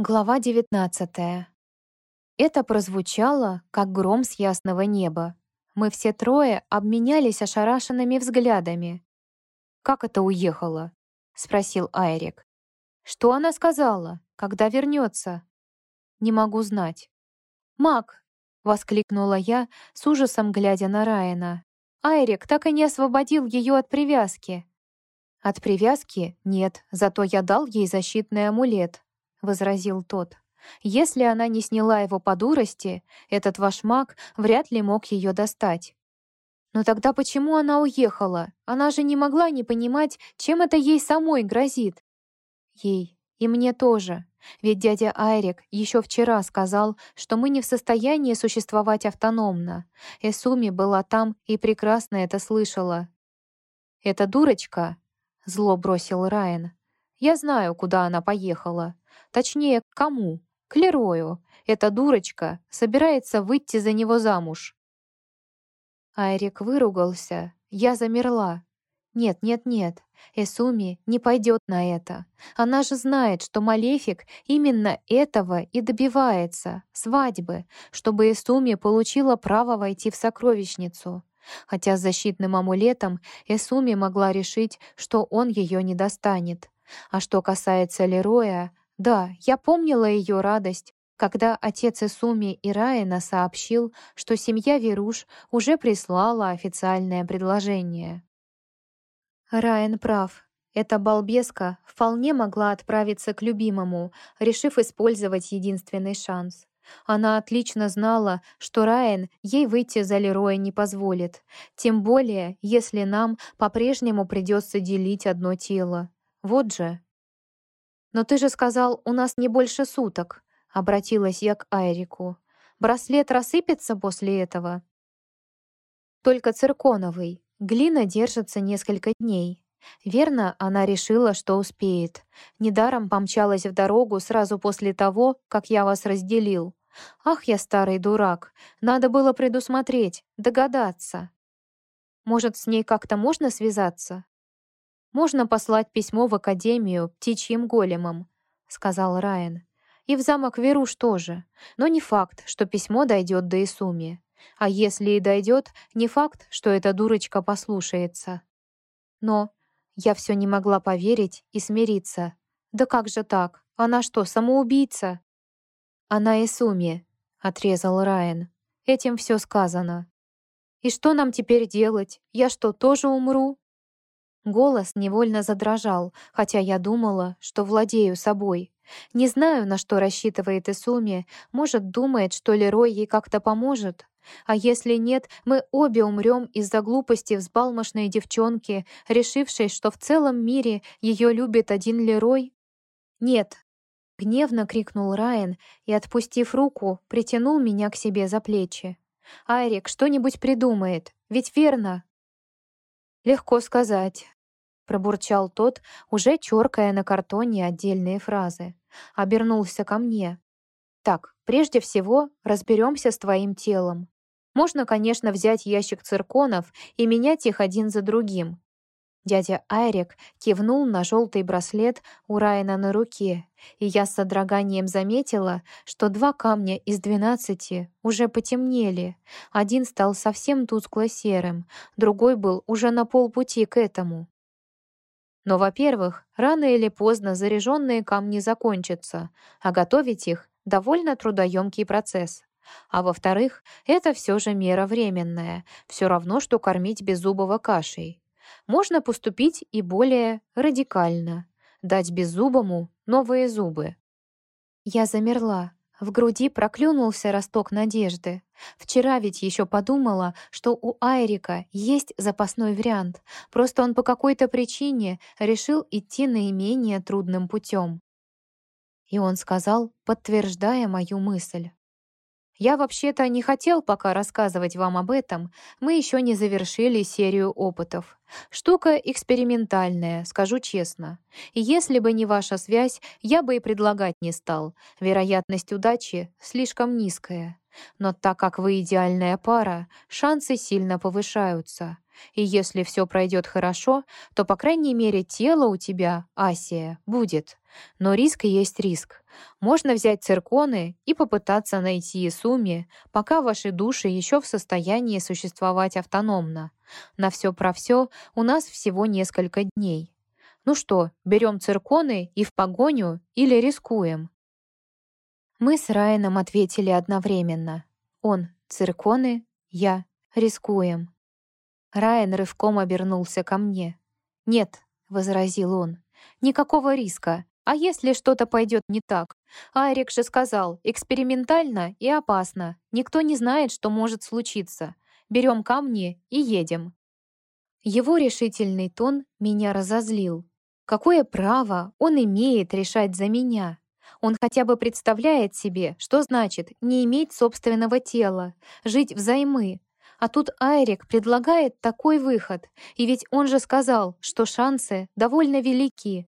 Глава 19. Это прозвучало, как гром с ясного неба. Мы все трое обменялись ошарашенными взглядами. «Как это уехала?» — спросил Айрик. «Что она сказала? Когда вернется?» «Не могу знать». «Мак!» — воскликнула я, с ужасом глядя на Райана. «Айрик так и не освободил ее от привязки». «От привязки? Нет, зато я дал ей защитный амулет», — возразил тот. «Если она не сняла его по дурости, этот ваш маг вряд ли мог ее достать». «Но тогда почему она уехала? Она же не могла не понимать, чем это ей самой грозит». «Ей. И мне тоже. Ведь дядя Айрик еще вчера сказал, что мы не в состоянии существовать автономно. Эсуми была там и прекрасно это слышала». «Это дурочка?» — зло бросил Райан. «Я знаю, куда она поехала. Точнее, к кому? К Лерою. Эта дурочка собирается выйти за него замуж. Айрик выругался. Я замерла. Нет, нет, нет. Эсуми не пойдет на это. Она же знает, что Малефик именно этого и добивается — свадьбы, чтобы Эсуми получила право войти в сокровищницу. Хотя с защитным амулетом Эсуми могла решить, что он ее не достанет. А что касается Лероя, да, я помнила ее радость, когда отец Исуми и Раина сообщил, что семья Веруш уже прислала официальное предложение. Райан прав. Эта балбеска вполне могла отправиться к любимому, решив использовать единственный шанс. Она отлично знала, что Райан ей выйти за Лероя не позволит, тем более, если нам по-прежнему придется делить одно тело. Вот же. «Но ты же сказал, у нас не больше суток», — обратилась я к Айрику. «Браслет рассыпется после этого?» «Только цирконовый. Глина держится несколько дней». Верно, она решила, что успеет. Недаром помчалась в дорогу сразу после того, как я вас разделил. Ах, я старый дурак. Надо было предусмотреть, догадаться. Может, с ней как-то можно связаться? «Можно послать письмо в Академию птичьим големом», — сказал Райан. «И в замок Веруш тоже. Но не факт, что письмо дойдет до Исуми. А если и дойдет, не факт, что эта дурочка послушается». Но я все не могла поверить и смириться. «Да как же так? Она что, самоубийца?» «Она Исуми», — отрезал Райан. «Этим все сказано». «И что нам теперь делать? Я что, тоже умру?» Голос невольно задрожал, хотя я думала, что владею собой. Не знаю, на что рассчитывает Исуми. Может, думает, что Лерой ей как-то поможет. А если нет, мы обе умрем из-за глупости взбалмошной девчонки, решившей, что в целом мире ее любит один Лерой? Нет. Гневно крикнул Райан и, отпустив руку, притянул меня к себе за плечи. «Айрик что-нибудь придумает, ведь верно?» «Легко сказать пробурчал тот, уже чёркая на картоне отдельные фразы. Обернулся ко мне. «Так, прежде всего разберемся с твоим телом. Можно, конечно, взять ящик цирконов и менять их один за другим. Дядя Айрик кивнул на желтый браслет у Райана на руке, и я с содроганием заметила, что два камня из двенадцати уже потемнели. Один стал совсем тускло-серым, другой был уже на полпути к этому. Но, во-первых, рано или поздно заряженные камни закончатся, а готовить их — довольно трудоемкий процесс. А во-вторых, это все же мера временная, все равно, что кормить беззубого кашей. Можно поступить и более радикально — дать беззубому новые зубы. Я замерла, в груди проклюнулся росток надежды. Вчера ведь еще подумала, что у Айрика есть запасной вариант, просто он по какой-то причине решил идти наименее трудным путем. И он сказал, подтверждая мою мысль. Я вообще-то не хотел пока рассказывать вам об этом, мы еще не завершили серию опытов. Штука экспериментальная, скажу честно. И если бы не ваша связь, я бы и предлагать не стал. Вероятность удачи слишком низкая. Но так как вы идеальная пара, шансы сильно повышаются. И если все пройдет хорошо, то, по крайней мере, тело у тебя, Асия, будет. Но риск есть риск. Можно взять цирконы и попытаться найти Исуми, пока ваши души еще в состоянии существовать автономно. На все про все у нас всего несколько дней. Ну что, берем цирконы и в погоню или рискуем? Мы с Райаном ответили одновременно. Он — цирконы, я — рискуем. Райан рывком обернулся ко мне. «Нет», — возразил он, — «никакого риска. А если что-то пойдет не так? Айрик же сказал, экспериментально и опасно. Никто не знает, что может случиться. Берем камни и едем». Его решительный тон меня разозлил. Какое право он имеет решать за меня? Он хотя бы представляет себе, что значит не иметь собственного тела, жить взаймы. А тут Айрик предлагает такой выход, и ведь он же сказал, что шансы довольно велики.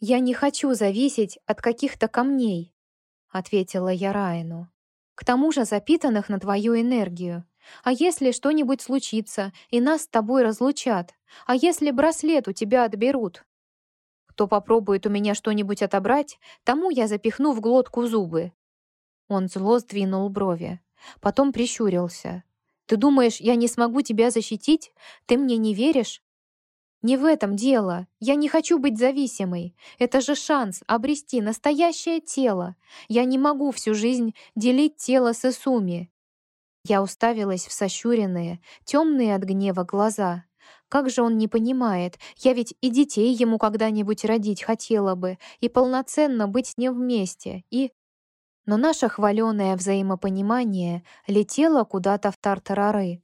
«Я не хочу зависеть от каких-то камней», — ответила я Райну. «К тому же запитанных на твою энергию. А если что-нибудь случится, и нас с тобой разлучат? А если браслет у тебя отберут? Кто попробует у меня что-нибудь отобрать, тому я запихну в глотку зубы». Он зло сдвинул брови, потом прищурился. «Ты думаешь, я не смогу тебя защитить? Ты мне не веришь?» «Не в этом дело. Я не хочу быть зависимой. Это же шанс обрести настоящее тело. Я не могу всю жизнь делить тело с Исуми». Я уставилась в сощуренные, темные от гнева глаза. Как же он не понимает? Я ведь и детей ему когда-нибудь родить хотела бы, и полноценно быть с ним вместе, и... Но наше хваленое взаимопонимание летело куда-то в тартарары.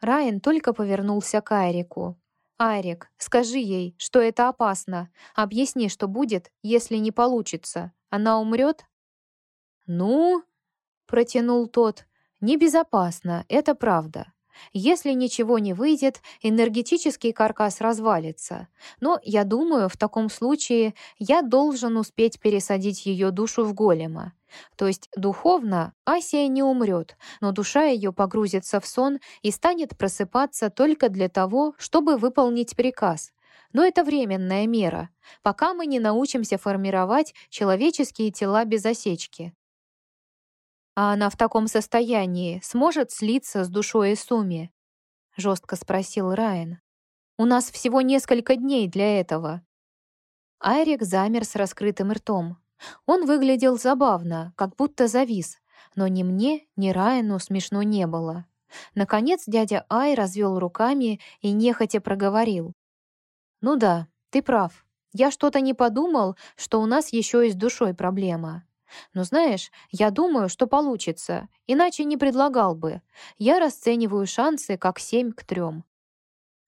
Райан только повернулся к Айрику. «Айрик, скажи ей, что это опасно. Объясни, что будет, если не получится. Она умрет?» «Ну?» — протянул тот. «Небезопасно, это правда. Если ничего не выйдет, энергетический каркас развалится. Но, я думаю, в таком случае я должен успеть пересадить ее душу в голема. То есть духовно Асия не умрет, но душа ее погрузится в сон и станет просыпаться только для того, чтобы выполнить приказ. Но это временная мера, пока мы не научимся формировать человеческие тела без осечки. «А она в таком состоянии сможет слиться с душой Исуми?» — жестко спросил Райан. «У нас всего несколько дней для этого». Айрик замер с раскрытым ртом. Он выглядел забавно, как будто завис, но ни мне, ни Райану смешно не было. Наконец дядя Ай развел руками и нехотя проговорил. «Ну да, ты прав. Я что-то не подумал, что у нас еще и с душой проблема. Но знаешь, я думаю, что получится, иначе не предлагал бы. Я расцениваю шансы как семь к трем.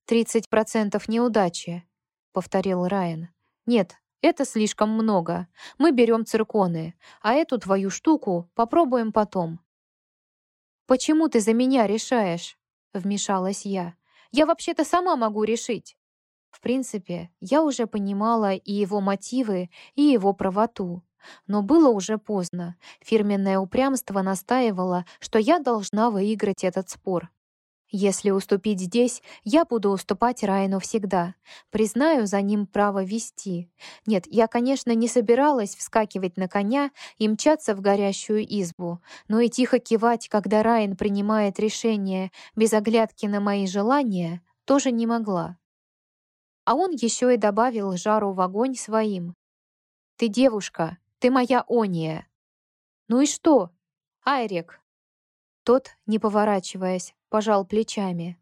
«Тридцать процентов неудачи», — повторил Райан. «Нет, это слишком много. Мы берем цирконы, а эту твою штуку попробуем потом». «Почему ты за меня решаешь?» — вмешалась я. «Я вообще-то сама могу решить». В принципе, я уже понимала и его мотивы, и его правоту. Но было уже поздно. Фирменное упрямство настаивало, что я должна выиграть этот спор. Если уступить здесь, я буду уступать Райну всегда. Признаю за ним право вести. Нет, я, конечно, не собиралась вскакивать на коня и мчаться в горящую избу, но и тихо кивать, когда Райан принимает решение без оглядки на мои желания, тоже не могла. А он еще и добавил жару в огонь своим. «Ты девушка, ты моя Ония». «Ну и что?» «Айрик». Тот, не поворачиваясь, пожал плечами.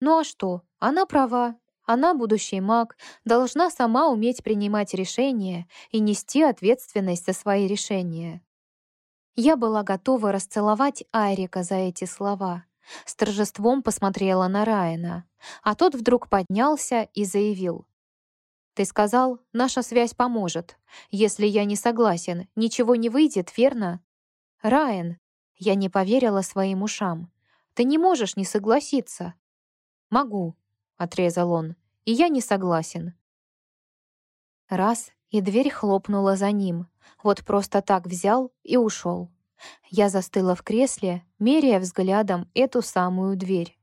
«Ну а что? Она права. Она, будущий маг, должна сама уметь принимать решения и нести ответственность за свои решения». Я была готова расцеловать Айрика за эти слова. С торжеством посмотрела на Райана, а тот вдруг поднялся и заявил. Ты сказал, наша связь поможет. Если я не согласен, ничего не выйдет, верно? Райан, я не поверила своим ушам. Ты не можешь не согласиться. Могу, отрезал он, и я не согласен. Раз, и дверь хлопнула за ним. Вот просто так взял и ушел. Я застыла в кресле, меряя взглядом эту самую дверь.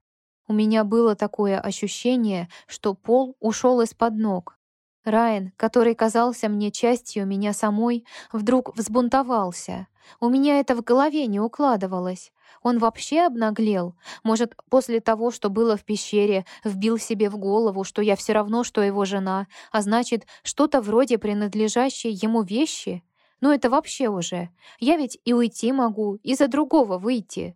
У меня было такое ощущение, что пол ушел из-под ног. Райан, который казался мне частью меня самой, вдруг взбунтовался. У меня это в голове не укладывалось. Он вообще обнаглел? Может, после того, что было в пещере, вбил себе в голову, что я все равно, что его жена, а значит, что-то вроде принадлежащей ему вещи? Ну это вообще уже. Я ведь и уйти могу, и за другого выйти.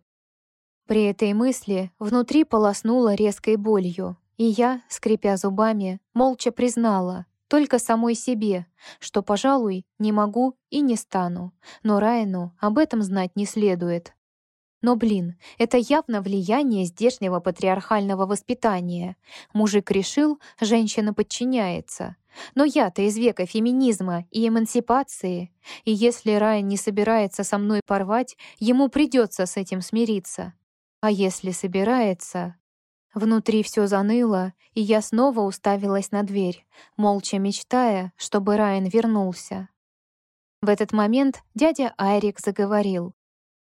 При этой мысли внутри полоснуло резкой болью, и я, скрипя зубами, молча признала, только самой себе, что, пожалуй, не могу и не стану, но Райану об этом знать не следует. Но, блин, это явно влияние здешнего патриархального воспитания. Мужик решил, женщина подчиняется. Но я-то из века феминизма и эмансипации, и если Райан не собирается со мной порвать, ему придется с этим смириться. А если собирается... Внутри все заныло, и я снова уставилась на дверь, молча мечтая, чтобы Райан вернулся. В этот момент дядя Айрик заговорил.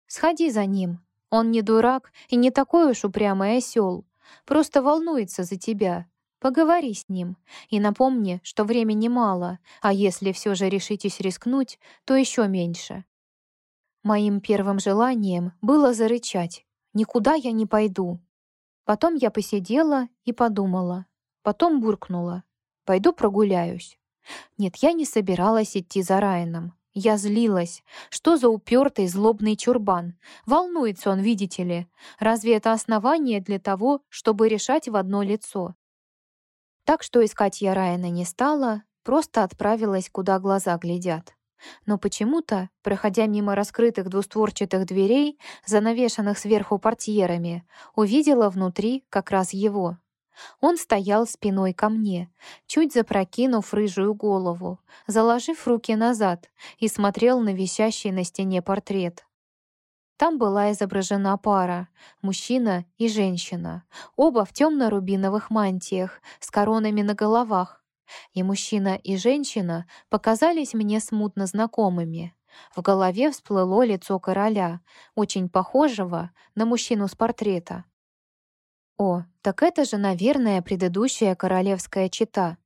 Сходи за ним. Он не дурак и не такой уж упрямый осел. Просто волнуется за тебя. Поговори с ним и напомни, что времени мало, а если все же решитесь рискнуть, то еще меньше. Моим первым желанием было зарычать. Никуда я не пойду. Потом я посидела и подумала. Потом буркнула. Пойду прогуляюсь. Нет, я не собиралась идти за Райаном. Я злилась. Что за упертый злобный чурбан? Волнуется он, видите ли. Разве это основание для того, чтобы решать в одно лицо? Так что искать я Райана не стала, просто отправилась, куда глаза глядят. Но почему-то, проходя мимо раскрытых двустворчатых дверей, занавешенных сверху портьерами, увидела внутри как раз его. Он стоял спиной ко мне, чуть запрокинув рыжую голову, заложив руки назад и смотрел на висящий на стене портрет. Там была изображена пара — мужчина и женщина, оба в темно-рубиновых мантиях с коронами на головах. И мужчина, и женщина показались мне смутно знакомыми. В голове всплыло лицо короля, очень похожего на мужчину с портрета. О, так это же, наверное, предыдущая королевская чета.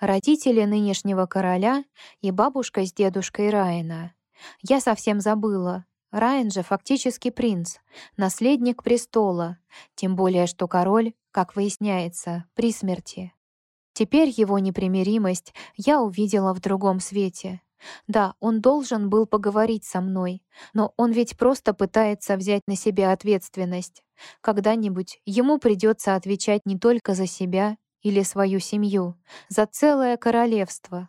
Родители нынешнего короля и бабушка с дедушкой Райана. Я совсем забыла. Райан же фактически принц, наследник престола, тем более что король, как выясняется, при смерти. Теперь его непримиримость я увидела в другом свете. Да, он должен был поговорить со мной, но он ведь просто пытается взять на себя ответственность. Когда-нибудь ему придется отвечать не только за себя или свою семью, за целое королевство.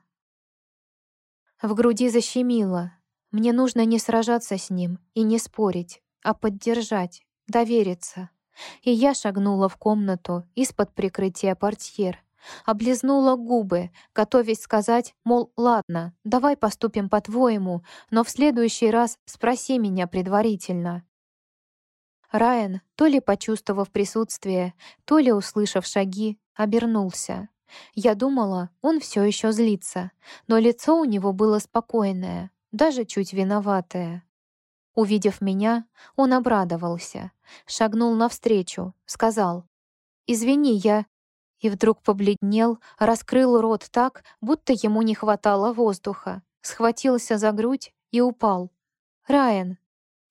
В груди защемило. Мне нужно не сражаться с ним и не спорить, а поддержать, довериться. И я шагнула в комнату из-под прикрытия портьер, облизнула губы, готовясь сказать, мол, ладно, давай поступим по-твоему, но в следующий раз спроси меня предварительно. Райан, то ли почувствовав присутствие, то ли услышав шаги, обернулся. Я думала, он все еще злится, но лицо у него было спокойное, даже чуть виноватое. Увидев меня, он обрадовался, шагнул навстречу, сказал, «Извини, я...» И вдруг побледнел, раскрыл рот так, будто ему не хватало воздуха, схватился за грудь и упал. «Райан!»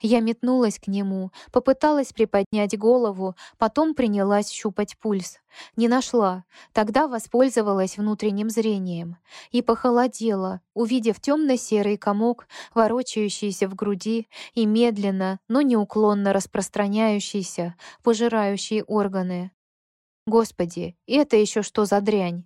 Я метнулась к нему, попыталась приподнять голову, потом принялась щупать пульс. Не нашла, тогда воспользовалась внутренним зрением. И похолодела, увидев темно-серый комок, ворочающийся в груди и медленно, но неуклонно распространяющийся, пожирающий органы. Господи, это еще что за дрянь?